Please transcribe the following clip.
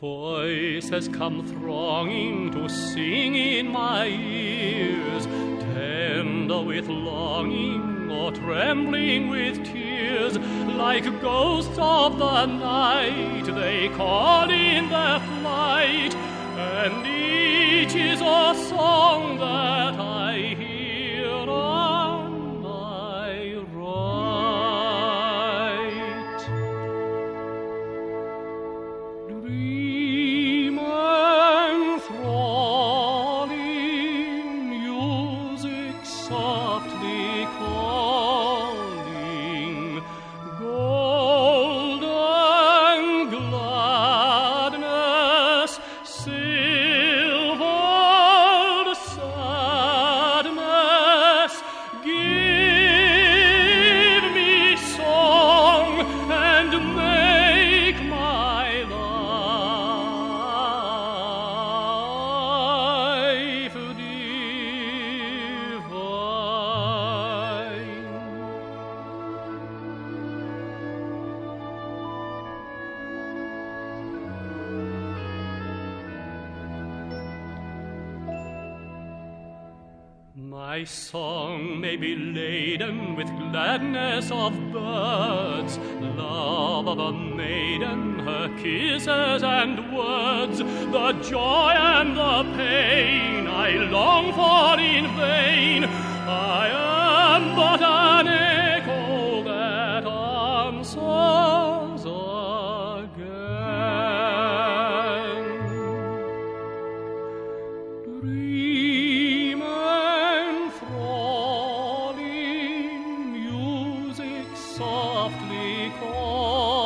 Voices come thronging to sing in my ears, tender with longing or trembling with tears, like ghosts of the night, they call in their flight, and each is a song that My song may be laden with gladness of birds, love of a maiden, her kisses and words, the joy and the pain I long for in vain. I am but an echo that answers. softly call.